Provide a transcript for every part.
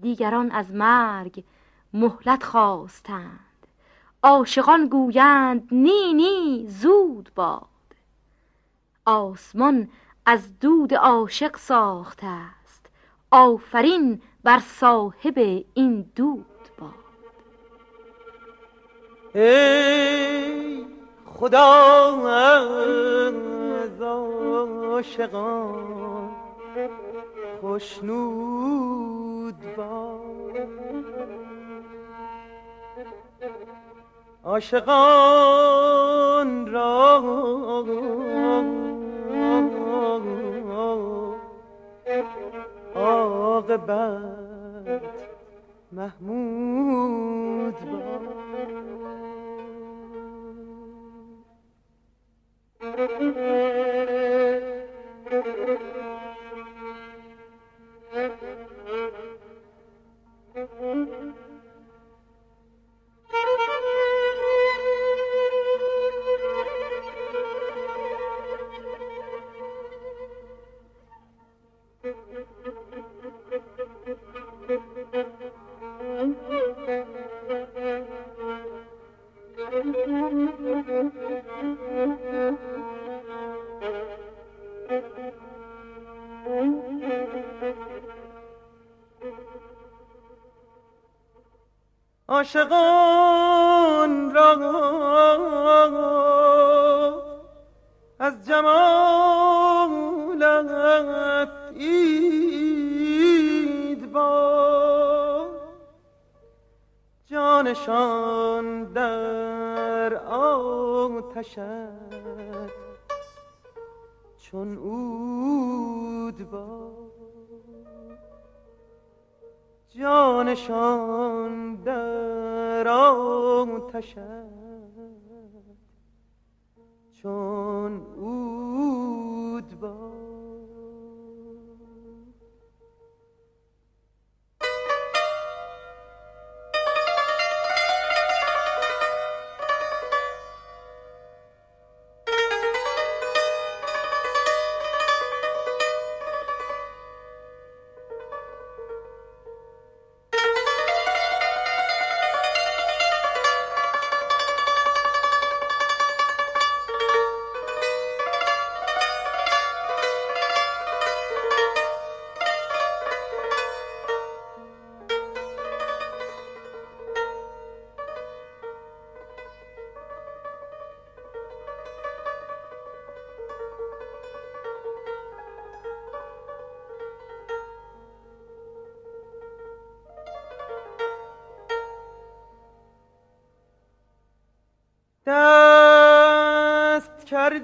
دیگران از مرگ مهلت خواستند. عاشقان گویند نی نی زود باد. آسمان از دود عاشق ساخته است. آفرین بر صاحب این دود باد. ای خدا از عاشقان خوشنود عاشقان را. عاقبت محمود عاشقان را از جمالت اید با جانشان در آتشت چون اود با جانشان در آتشت چون اود با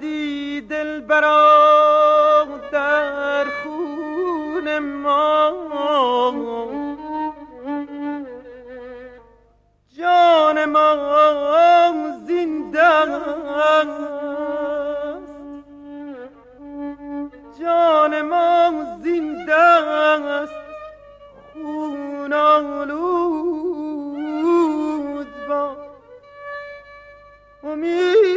کردی دل برا در خون ما. جان ما زنده است. جان ما زنده است. خون آلود با جان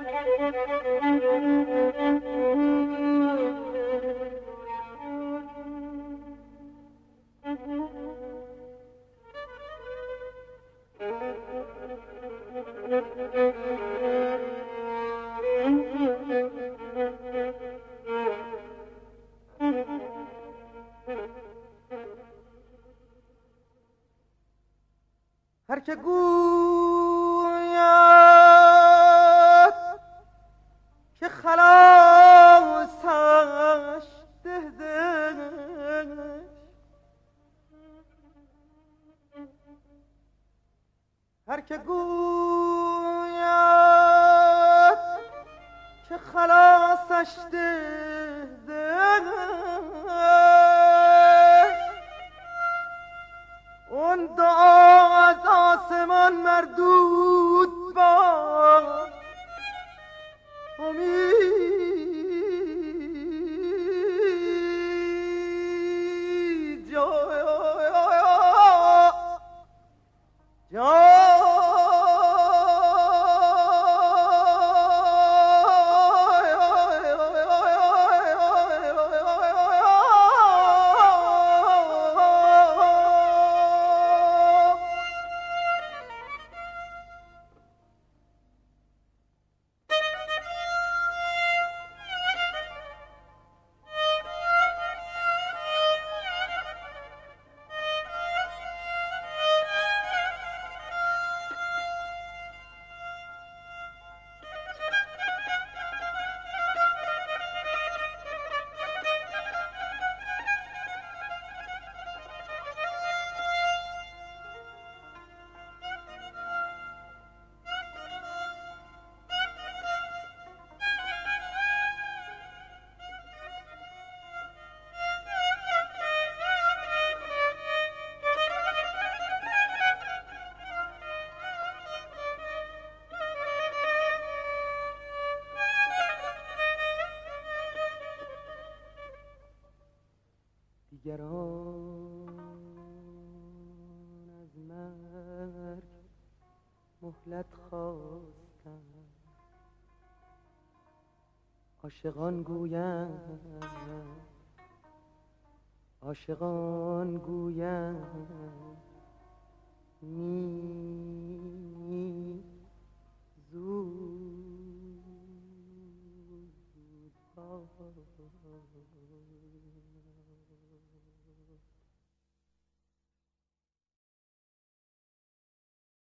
هر که گوید taştı دیگران از مرگ مهلت خواستن عاشقان گویند عاشقان گویند می